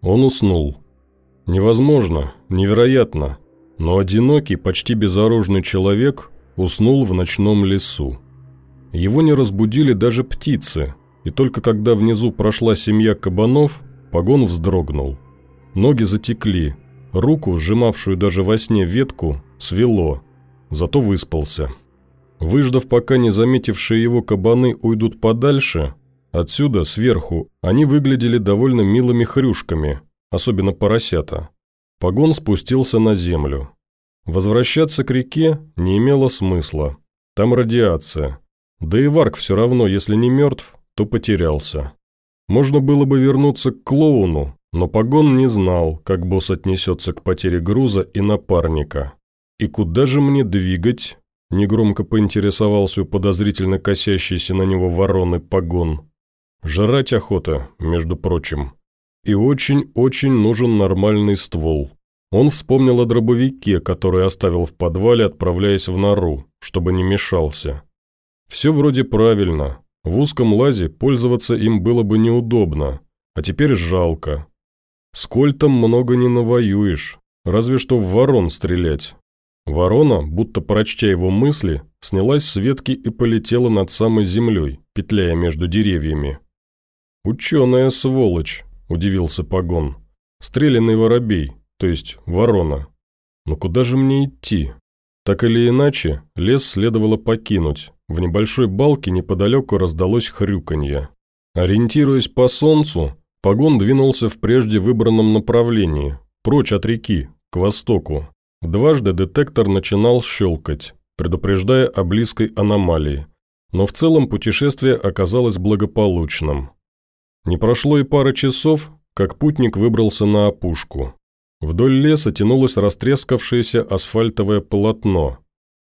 Он уснул. Невозможно, невероятно, но одинокий, почти безоружный человек уснул в ночном лесу. Его не разбудили даже птицы, и только когда внизу прошла семья кабанов, погон вздрогнул. Ноги затекли, руку, сжимавшую даже во сне ветку, свело, зато выспался. Выждав, пока не заметившие его кабаны уйдут подальше, отсюда, сверху, они выглядели довольно милыми хрюшками, особенно поросята. Погон спустился на землю. Возвращаться к реке не имело смысла. Там радиация. Да и Варк все равно, если не мертв, то потерялся. Можно было бы вернуться к клоуну, но Погон не знал, как босс отнесется к потере груза и напарника. «И куда же мне двигать?» – негромко поинтересовался у подозрительно косящейся на него вороны Погон. «Жрать охота, между прочим. И очень-очень нужен нормальный ствол». Он вспомнил о дробовике, который оставил в подвале, отправляясь в нору, чтобы не мешался. Все вроде правильно. В узком лазе пользоваться им было бы неудобно, а теперь жалко. С кольтом много не навоюешь, разве что в ворон стрелять. Ворона, будто прочтя его мысли, снялась с ветки и полетела над самой землей, петляя между деревьями. «Ученая сволочь», – удивился Погон. «Стреляный воробей, то есть ворона. Но куда же мне идти?» Так или иначе, лес следовало покинуть. В небольшой балке неподалеку раздалось хрюканье. Ориентируясь по солнцу, Погон двинулся в прежде выбранном направлении, прочь от реки, к востоку. Дважды детектор начинал щелкать, предупреждая о близкой аномалии, но в целом путешествие оказалось благополучным. Не прошло и пары часов, как путник выбрался на опушку. Вдоль леса тянулось растрескавшееся асфальтовое полотно.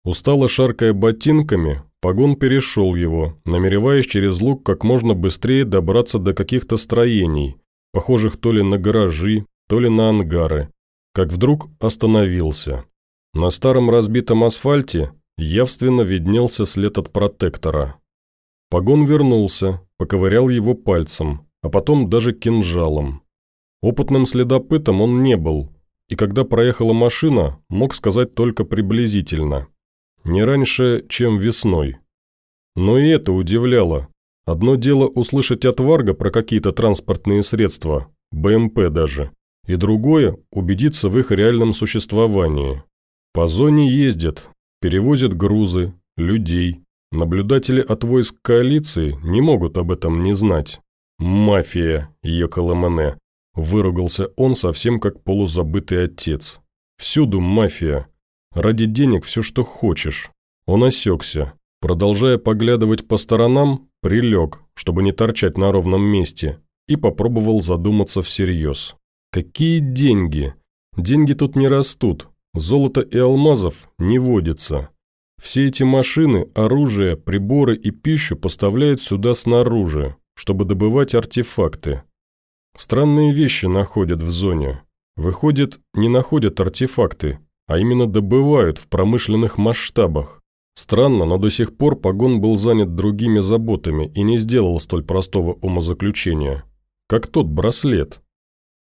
Устало шаркая ботинками, погон перешел его, намереваясь через луг как можно быстрее добраться до каких-то строений, похожих то ли на гаражи, то ли на ангары, как вдруг остановился. На старом разбитом асфальте явственно виднелся след от протектора. Погон вернулся, поковырял его пальцем, а потом даже кинжалом. Опытным следопытом он не был, и когда проехала машина, мог сказать только приблизительно. Не раньше, чем весной. Но и это удивляло. Одно дело услышать от Варга про какие-то транспортные средства, БМП даже, и другое – убедиться в их реальном существовании. По зоне ездят, перевозят грузы, людей. Наблюдатели от войск коалиции не могут об этом не знать. «Мафия, Йоколомане», – выругался он совсем как полузабытый отец. «Всюду мафия. Ради денег все, что хочешь». Он осекся. Продолжая поглядывать по сторонам, прилег, чтобы не торчать на ровном месте, и попробовал задуматься всерьез. Какие деньги? Деньги тут не растут, золото и алмазов не водится. Все эти машины, оружие, приборы и пищу поставляют сюда снаружи, чтобы добывать артефакты. Странные вещи находят в зоне. Выходит, не находят артефакты, а именно добывают в промышленных масштабах. Странно, но до сих пор Погон был занят другими заботами и не сделал столь простого умозаключения. Как тот браслет.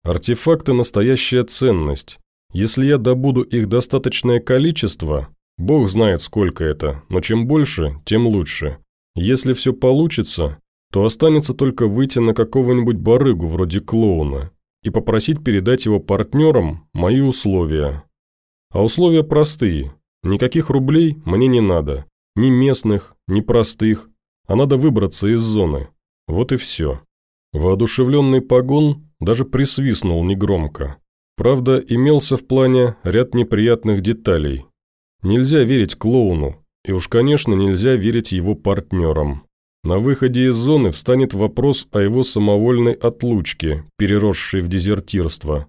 Артефакты – настоящая ценность. Если я добуду их достаточное количество, бог знает сколько это, но чем больше, тем лучше. Если все получится, то останется только выйти на какого-нибудь барыгу вроде клоуна и попросить передать его партнерам мои условия. А условия простые. Никаких рублей мне не надо. Ни местных, ни простых. А надо выбраться из зоны. Вот и все. Воодушевленный погон даже присвистнул негромко. Правда, имелся в плане ряд неприятных деталей. Нельзя верить клоуну, и уж, конечно, нельзя верить его партнерам. На выходе из зоны встанет вопрос о его самовольной отлучке, переросшей в дезертирство.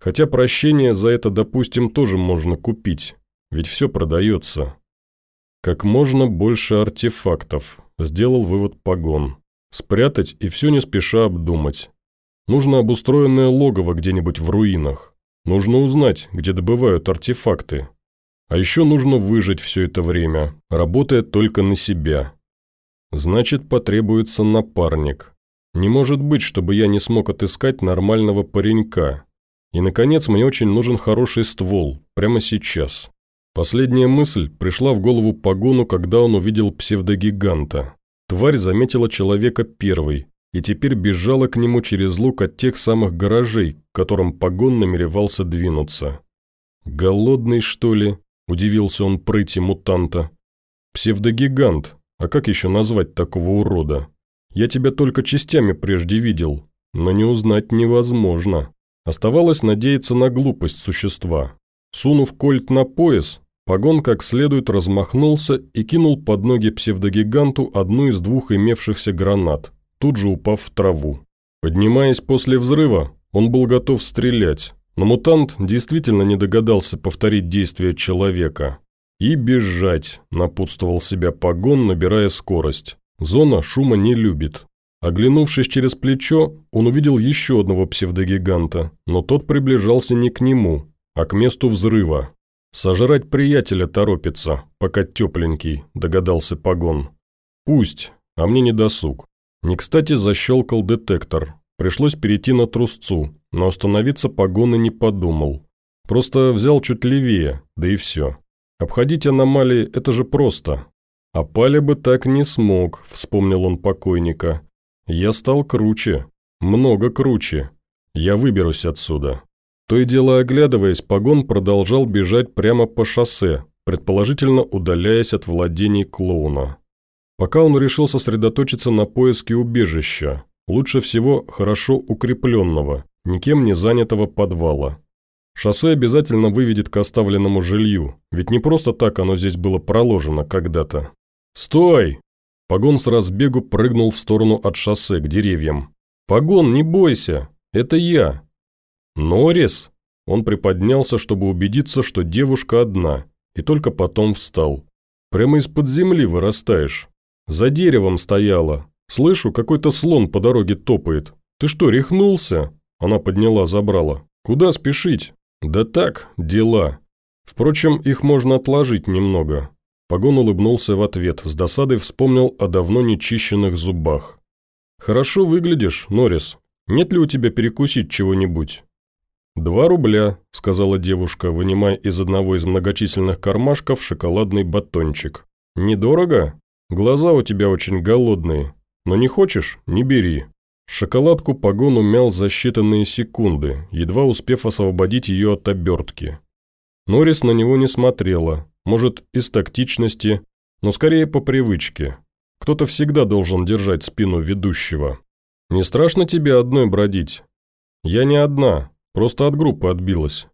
Хотя прощение за это, допустим, тоже можно купить, ведь все продается. Как можно больше артефактов, сделал вывод Погон. Спрятать и все не спеша обдумать. Нужно обустроенное логово где-нибудь в руинах. Нужно узнать, где добывают артефакты. А еще нужно выжить все это время, работая только на себя. Значит, потребуется напарник. Не может быть, чтобы я не смог отыскать нормального паренька. И, наконец, мне очень нужен хороший ствол, прямо сейчас. Последняя мысль пришла в голову Погону, когда он увидел псевдогиганта. Тварь заметила человека первой и теперь бежала к нему через лук от тех самых гаражей, к которым Погон намеревался двинуться. «Голодный, что ли?» – удивился он прыти мутанта. «Псевдогигант. А как еще назвать такого урода? Я тебя только частями прежде видел, но не узнать невозможно». Оставалось надеяться на глупость существа. Сунув кольт на пояс, Погон как следует размахнулся и кинул под ноги псевдогиганту одну из двух имевшихся гранат, тут же упав в траву. Поднимаясь после взрыва, он был готов стрелять, но мутант действительно не догадался повторить действия человека. «И бежать», – напутствовал себя Погон, набирая скорость. «Зона шума не любит». Оглянувшись через плечо, он увидел еще одного псевдогиганта, но тот приближался не к нему, а к месту взрыва. «Сожрать приятеля торопится, пока тепленький», – догадался Погон. «Пусть, а мне не досуг». Не кстати защелкал детектор. Пришлось перейти на трусцу, но остановиться Погон и не подумал. Просто взял чуть левее, да и все. Обходить аномалии – это же просто. А Паля бы так не смог, вспомнил он покойника. Я стал круче, много круче. Я выберусь отсюда. То и дело оглядываясь, Погон продолжал бежать прямо по шоссе, предположительно удаляясь от владений клоуна. Пока он решил сосредоточиться на поиске убежища, лучше всего хорошо укрепленного, никем не занятого подвала. Шоссе обязательно выведет к оставленному жилью, ведь не просто так оно здесь было проложено когда-то. «Стой!» Погон с разбегу прыгнул в сторону от шоссе к деревьям. «Погон, не бойся! Это я!» «Норрис?» Он приподнялся, чтобы убедиться, что девушка одна, и только потом встал. «Прямо из-под земли вырастаешь. За деревом стояла. Слышу, какой-то слон по дороге топает. Ты что, рехнулся?» Она подняла, забрала. «Куда спешить?» «Да так, дела. Впрочем, их можно отложить немного». Погон улыбнулся в ответ, с досадой вспомнил о давно нечищенных зубах. «Хорошо выглядишь, Норрис. Нет ли у тебя перекусить чего-нибудь?» «Два рубля», – сказала девушка, вынимая из одного из многочисленных кармашков шоколадный батончик. «Недорого? Глаза у тебя очень голодные. Но не хочешь – не бери». Шоколадку погон умял за считанные секунды, едва успев освободить ее от обертки. Норрис на него не смотрела, может, из тактичности, но скорее по привычке. Кто-то всегда должен держать спину ведущего. «Не страшно тебе одной бродить?» «Я не одна, Просто от группы отбилась.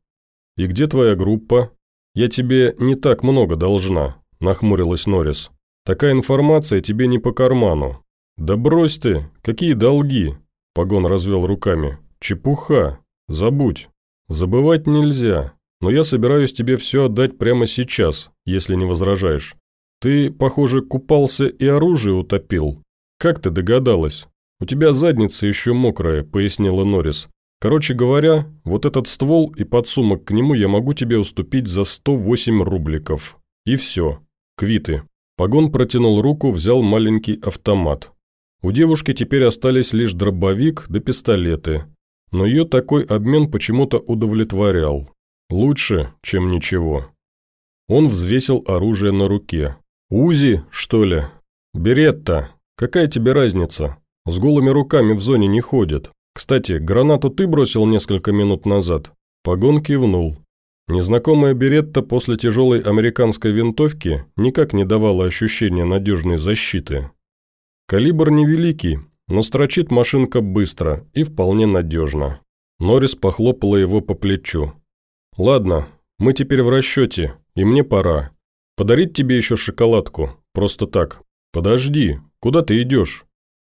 И где твоя группа? Я тебе не так много должна, нахмурилась Норрис. Такая информация тебе не по карману. Да брось ты, какие долги? Погон развел руками. Чепуха, забудь. Забывать нельзя, но я собираюсь тебе все отдать прямо сейчас, если не возражаешь. Ты, похоже, купался и оружие утопил. Как ты догадалась? У тебя задница еще мокрая, пояснила Норрис. Короче говоря, вот этот ствол и подсумок к нему я могу тебе уступить за 108 рубликов. И все. Квиты. Погон протянул руку, взял маленький автомат. У девушки теперь остались лишь дробовик да пистолеты. Но ее такой обмен почему-то удовлетворял. Лучше, чем ничего. Он взвесил оружие на руке. «Узи, что ли? Беретта. Какая тебе разница? С голыми руками в зоне не ходят. «Кстати, гранату ты бросил несколько минут назад?» Погон кивнул. Незнакомая беретта после тяжелой американской винтовки никак не давала ощущения надежной защиты. Калибр невеликий, но строчит машинка быстро и вполне надежно. Норрис похлопала его по плечу. «Ладно, мы теперь в расчете, и мне пора. Подарить тебе еще шоколадку, просто так. Подожди, куда ты идешь?»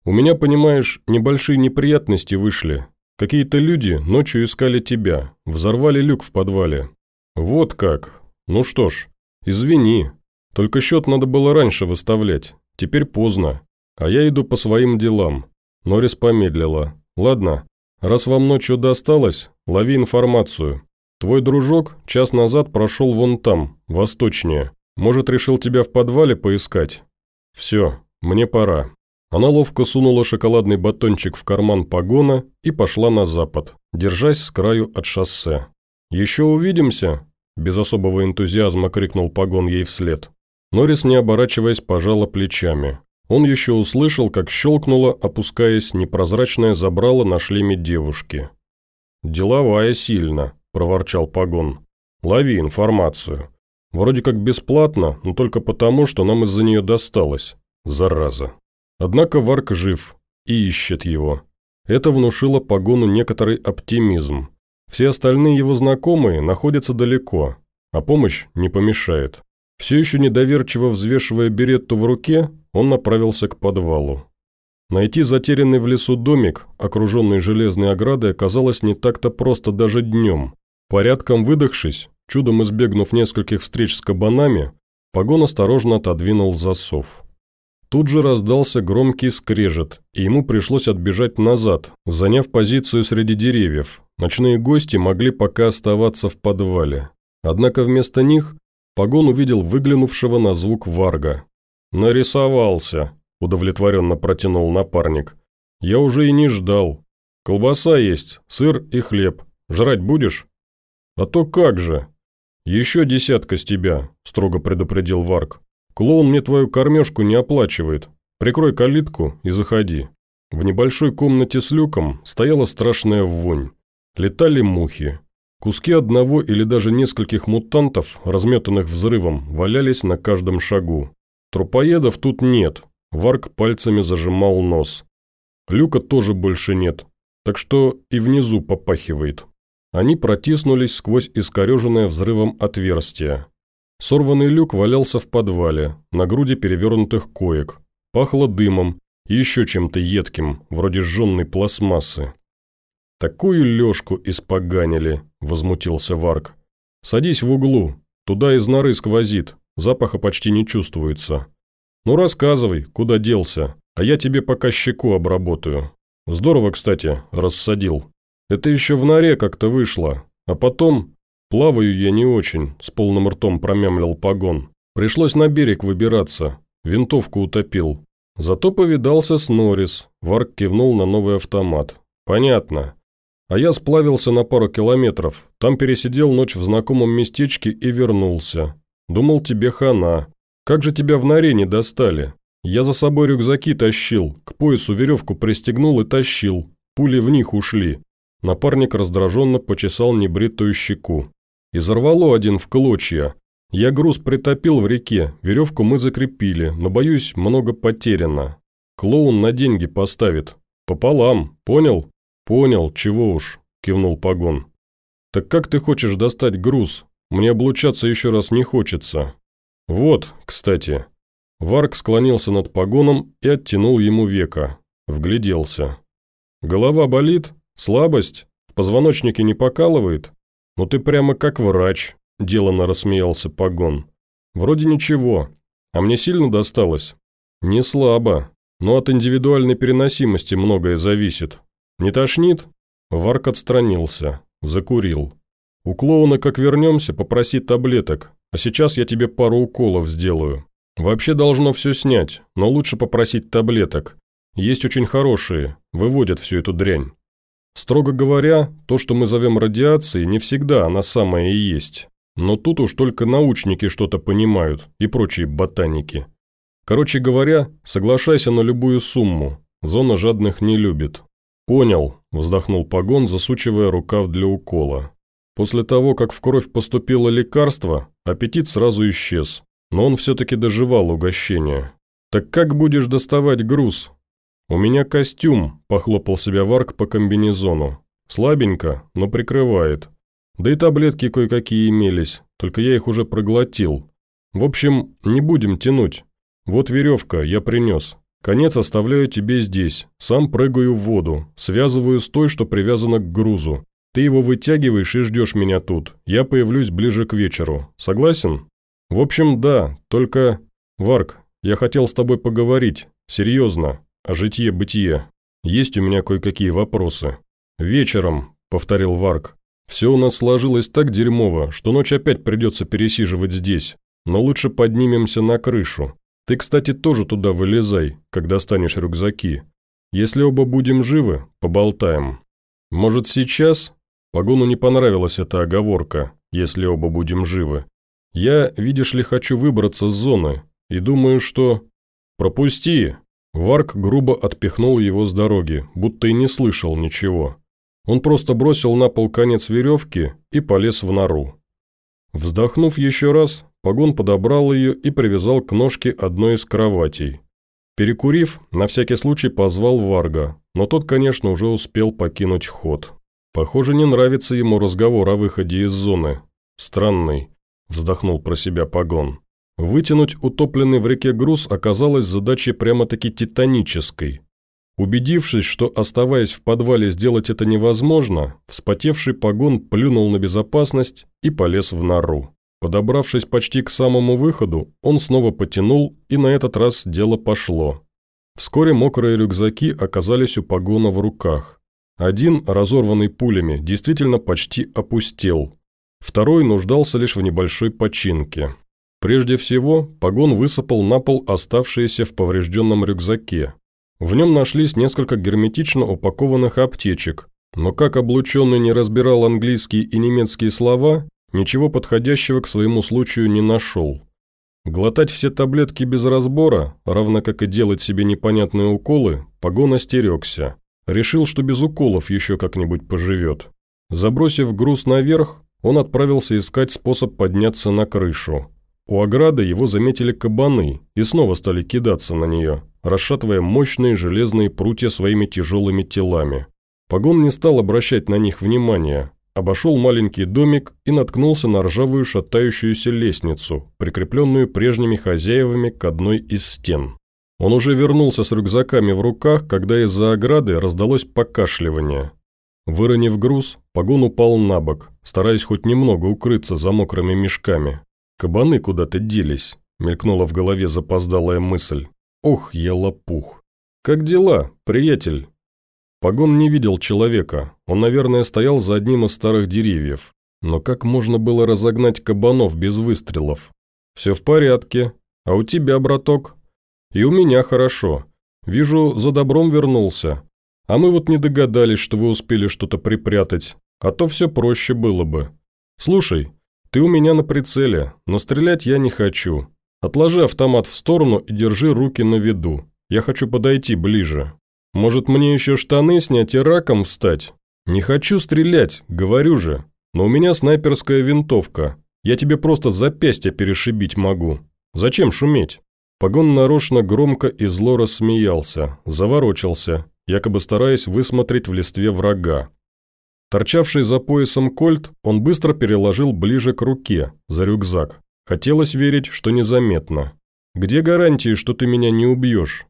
У меня, понимаешь, небольшие неприятности вышли. Какие-то люди ночью искали тебя, взорвали люк в подвале. Вот как. Ну что ж, извини. Только счет надо было раньше выставлять. Теперь поздно. А я иду по своим делам. Норрис помедлила. Ладно, раз вам ночью досталось, лови информацию. Твой дружок час назад прошел вон там, восточнее. Может, решил тебя в подвале поискать? Все, мне пора. Она ловко сунула шоколадный батончик в карман погона и пошла на запад, держась с краю от шоссе. «Еще увидимся?» – без особого энтузиазма крикнул погон ей вслед. Норрис, не оборачиваясь, пожала плечами. Он еще услышал, как щелкнуло, опускаясь, непрозрачное забрало на шлеме девушки. «Деловая сильно», – проворчал погон. «Лови информацию. Вроде как бесплатно, но только потому, что нам из-за нее досталось. Зараза». Однако Варк жив и ищет его. Это внушило погону некоторый оптимизм. Все остальные его знакомые находятся далеко, а помощь не помешает. Все еще недоверчиво взвешивая беретту в руке, он направился к подвалу. Найти затерянный в лесу домик, окруженный железной оградой, оказалось не так-то просто даже днем. Порядком выдохшись, чудом избегнув нескольких встреч с кабанами, погон осторожно отодвинул засов. Тут же раздался громкий скрежет, и ему пришлось отбежать назад, заняв позицию среди деревьев. Ночные гости могли пока оставаться в подвале. Однако вместо них Погон увидел выглянувшего на звук Варга. «Нарисовался», – удовлетворенно протянул напарник. «Я уже и не ждал. Колбаса есть, сыр и хлеб. Жрать будешь?» «А то как же!» «Еще десятка с тебя», – строго предупредил Варг. Клоун мне твою кормежку не оплачивает. Прикрой калитку и заходи». В небольшой комнате с люком стояла страшная вонь. Летали мухи. Куски одного или даже нескольких мутантов, разметанных взрывом, валялись на каждом шагу. Трупоедов тут нет. Варк пальцами зажимал нос. Люка тоже больше нет, так что и внизу попахивает. Они протиснулись сквозь искореженное взрывом отверстие. Сорванный люк валялся в подвале, на груди перевернутых коек. Пахло дымом и еще чем-то едким, вроде сжженной пластмассы. «Такую лёжку испоганили», – возмутился Варк. «Садись в углу, туда из норы сквозит, запаха почти не чувствуется. Ну рассказывай, куда делся, а я тебе пока щеку обработаю. Здорово, кстати, рассадил. Это еще в норе как-то вышло, а потом «Плаваю я не очень», – с полным ртом промямлил погон. «Пришлось на берег выбираться. Винтовку утопил. Зато повидался с Норрис». Варк кивнул на новый автомат. «Понятно. А я сплавился на пару километров. Там пересидел ночь в знакомом местечке и вернулся. Думал, тебе хана. Как же тебя в норе не достали? Я за собой рюкзаки тащил, к поясу веревку пристегнул и тащил. Пули в них ушли». Напарник раздраженно почесал небритую щеку. Изорвало один в клочья. Я груз притопил в реке, веревку мы закрепили, но, боюсь, много потеряно. Клоун на деньги поставит. Пополам, понял? Понял, чего уж, кивнул Погон. Так как ты хочешь достать груз? Мне облучаться еще раз не хочется. Вот, кстати. Варк склонился над Погоном и оттянул ему века. Вгляделся. Голова болит? Слабость? В позвоночнике не покалывает? «Ну ты прямо как врач», – деланно рассмеялся Погон. «Вроде ничего. А мне сильно досталось?» «Не слабо. Но от индивидуальной переносимости многое зависит. Не тошнит?» Варк отстранился. Закурил. «У клоуна, как вернемся, попроси таблеток. А сейчас я тебе пару уколов сделаю. Вообще должно все снять, но лучше попросить таблеток. Есть очень хорошие, выводят всю эту дрянь. Строго говоря, то, что мы зовем радиацией, не всегда она самая и есть. Но тут уж только научники что-то понимают и прочие ботаники. Короче говоря, соглашайся на любую сумму. Зона жадных не любит. «Понял», – вздохнул Погон, засучивая рукав для укола. После того, как в кровь поступило лекарство, аппетит сразу исчез, но он все-таки доживал угощение. «Так как будешь доставать груз?» «У меня костюм», – похлопал себя Варк по комбинезону. «Слабенько, но прикрывает. Да и таблетки кое-какие имелись, только я их уже проглотил. В общем, не будем тянуть. Вот веревка, я принес. Конец оставляю тебе здесь, сам прыгаю в воду, связываю с той, что привязана к грузу. Ты его вытягиваешь и ждешь меня тут. Я появлюсь ближе к вечеру. Согласен? В общем, да, только... Варк, я хотел с тобой поговорить. Серьезно о житье-бытие. Есть у меня кое-какие вопросы. Вечером, повторил Варк, все у нас сложилось так дерьмово, что ночь опять придется пересиживать здесь, но лучше поднимемся на крышу. Ты, кстати, тоже туда вылезай, когда станешь рюкзаки. Если оба будем живы, поболтаем. Может, сейчас?» Погону не понравилась эта оговорка, если оба будем живы. Я, видишь ли, хочу выбраться с зоны, и думаю, что... «Пропусти!» Варк грубо отпихнул его с дороги, будто и не слышал ничего. Он просто бросил на пол конец веревки и полез в нору. Вздохнув еще раз, Погон подобрал ее и привязал к ножке одной из кроватей. Перекурив, на всякий случай позвал Варга, но тот, конечно, уже успел покинуть ход. Похоже, не нравится ему разговор о выходе из зоны. Странный, вздохнул про себя Погон. Вытянуть утопленный в реке груз оказалось задачей прямо-таки титанической. Убедившись, что, оставаясь в подвале, сделать это невозможно, вспотевший погон плюнул на безопасность и полез в нору. Подобравшись почти к самому выходу, он снова потянул, и на этот раз дело пошло. Вскоре мокрые рюкзаки оказались у погона в руках. Один, разорванный пулями, действительно почти опустел. Второй нуждался лишь в небольшой починке. Прежде всего, погон высыпал на пол оставшиеся в поврежденном рюкзаке. В нем нашлись несколько герметично упакованных аптечек, но как облученный не разбирал английские и немецкие слова, ничего подходящего к своему случаю не нашел. Глотать все таблетки без разбора, равно как и делать себе непонятные уколы, погон остерегся. Решил, что без уколов еще как-нибудь поживет. Забросив груз наверх, он отправился искать способ подняться на крышу. У ограды его заметили кабаны и снова стали кидаться на нее, расшатывая мощные железные прутья своими тяжелыми телами. Погон не стал обращать на них внимания, обошел маленький домик и наткнулся на ржавую шатающуюся лестницу, прикрепленную прежними хозяевами к одной из стен. Он уже вернулся с рюкзаками в руках, когда из-за ограды раздалось покашливание. Выронив груз, погон упал на бок, стараясь хоть немного укрыться за мокрыми мешками. «Кабаны куда-то делись», – мелькнула в голове запоздалая мысль. «Ох, я лопух! Как дела, приятель?» Погон не видел человека, он, наверное, стоял за одним из старых деревьев. Но как можно было разогнать кабанов без выстрелов? «Все в порядке. А у тебя, браток?» «И у меня хорошо. Вижу, за добром вернулся. А мы вот не догадались, что вы успели что-то припрятать, а то все проще было бы. Слушай, «Ты у меня на прицеле, но стрелять я не хочу. Отложи автомат в сторону и держи руки на виду. Я хочу подойти ближе. Может, мне еще штаны снять и раком встать? Не хочу стрелять, говорю же. Но у меня снайперская винтовка. Я тебе просто запястье перешибить могу. Зачем шуметь?» Погон нарочно громко и зло рассмеялся, заворочился, якобы стараясь высмотреть в листве врага. Торчавший за поясом кольт он быстро переложил ближе к руке, за рюкзак. Хотелось верить, что незаметно. «Где гарантии, что ты меня не убьешь?»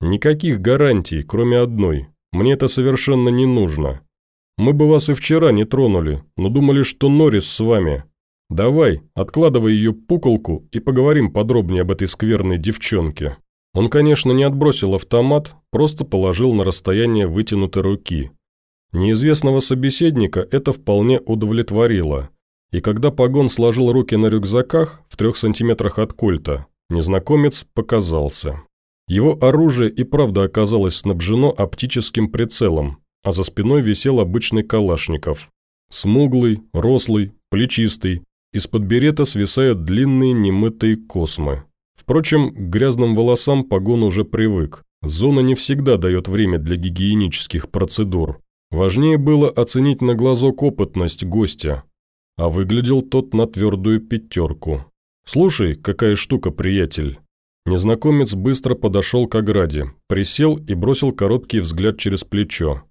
«Никаких гарантий, кроме одной. Мне это совершенно не нужно. Мы бы вас и вчера не тронули, но думали, что Норрис с вами. Давай, откладывай ее пуколку и поговорим подробнее об этой скверной девчонке». Он, конечно, не отбросил автомат, просто положил на расстояние вытянутой руки, Неизвестного собеседника это вполне удовлетворило, и когда Погон сложил руки на рюкзаках в трех сантиметрах от кольта, незнакомец показался. Его оружие и правда оказалось снабжено оптическим прицелом, а за спиной висел обычный калашников. Смуглый, рослый, плечистый, из-под берета свисают длинные немытые космы. Впрочем, к грязным волосам Погон уже привык. Зона не всегда дает время для гигиенических процедур. Важнее было оценить на глазок опытность гостя, а выглядел тот на твердую пятерку. «Слушай, какая штука, приятель!» Незнакомец быстро подошел к ограде, присел и бросил короткий взгляд через плечо.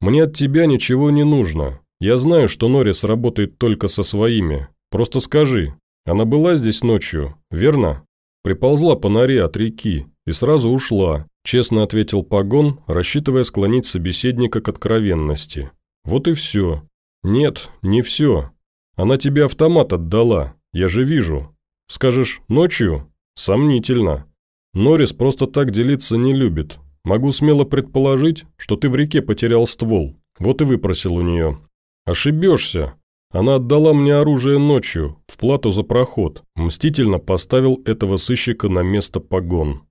«Мне от тебя ничего не нужно. Я знаю, что Норрис работает только со своими. Просто скажи, она была здесь ночью, верно? Приползла по норе от реки и сразу ушла. Честно ответил Погон, рассчитывая склонить собеседника к откровенности. «Вот и все». «Нет, не все. Она тебе автомат отдала, я же вижу. Скажешь, ночью? Сомнительно. Норрис просто так делиться не любит. Могу смело предположить, что ты в реке потерял ствол, вот и выпросил у нее. Ошибешься. Она отдала мне оружие ночью, в плату за проход, мстительно поставил этого сыщика на место погон.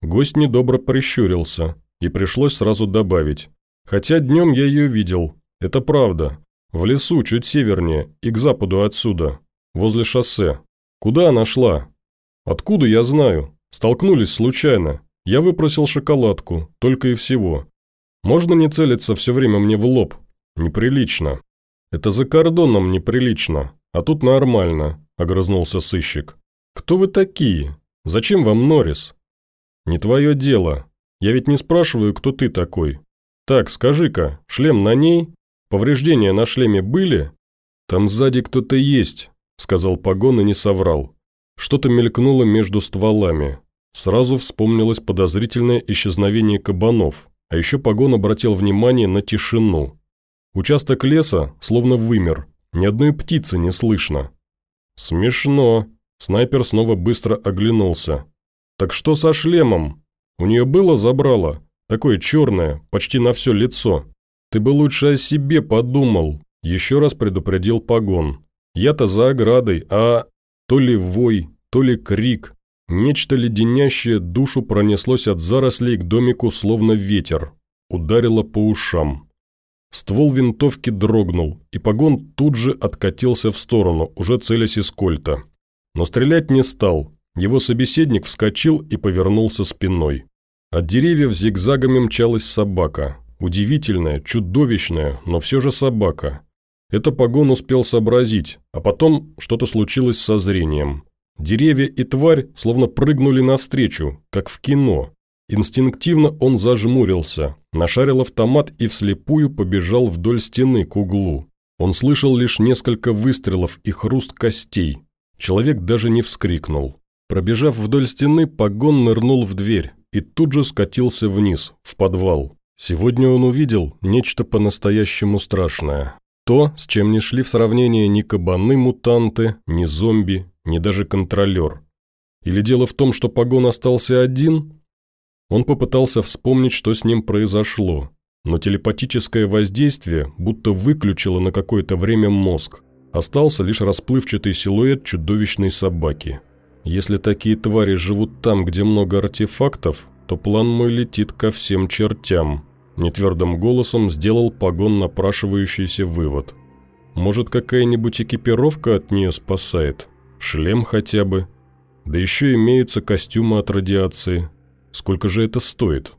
Гость недобро прищурился, и пришлось сразу добавить. Хотя днем я ее видел, это правда. В лесу, чуть севернее, и к западу отсюда, возле шоссе. Куда она шла? Откуда я знаю? Столкнулись случайно. Я выпросил шоколадку, только и всего. Можно не целиться все время мне в лоб? Неприлично. Это за кордоном неприлично, а тут нормально, огрызнулся сыщик. Кто вы такие? Зачем вам Норрис? Не твое дело. Я ведь не спрашиваю, кто ты такой. Так, скажи-ка, шлем на ней? Повреждения на шлеме были? Там сзади кто-то есть, сказал Погон и не соврал. Что-то мелькнуло между стволами. Сразу вспомнилось подозрительное исчезновение кабанов, а еще Погон обратил внимание на тишину. Участок леса словно вымер, ни одной птицы не слышно. Смешно. Снайпер снова быстро оглянулся. Так что со шлемом? У нее было забрало? Такое черное, почти на все лицо. Ты бы лучше о себе подумал. Еще раз предупредил Погон. Я-то за оградой, а... То ли вой, то ли крик. Нечто леденящее душу пронеслось от зарослей к домику, словно ветер. Ударило по ушам. Ствол винтовки дрогнул, и погон тут же откатился в сторону, уже целясь из кольта. Но стрелять не стал. Его собеседник вскочил и повернулся спиной. От деревьев зигзагами мчалась собака. Удивительная, чудовищная, но все же собака. Это погон успел сообразить, а потом что-то случилось со зрением. Деревья и тварь словно прыгнули навстречу, как в кино. Инстинктивно он зажмурился, нашарил автомат и вслепую побежал вдоль стены к углу. Он слышал лишь несколько выстрелов и хруст костей. Человек даже не вскрикнул. Пробежав вдоль стены, погон нырнул в дверь и тут же скатился вниз, в подвал. Сегодня он увидел нечто по-настоящему страшное. То, с чем не шли в сравнение ни кабаны-мутанты, ни зомби, ни даже контролер. Или дело в том, что погон остался один, он попытался вспомнить, что с ним произошло, но телепатическое воздействие будто выключило на какое-то время мозг. Остался лишь расплывчатый силуэт чудовищной собаки. Если такие твари живут там, где много артефактов, то план мой летит ко всем чертям. Нетвердым голосом сделал погон напрашивающийся вывод. Может, какая-нибудь экипировка от нее спасает? Шлем хотя бы? Да еще имеются костюмы от радиации. Сколько же это стоит?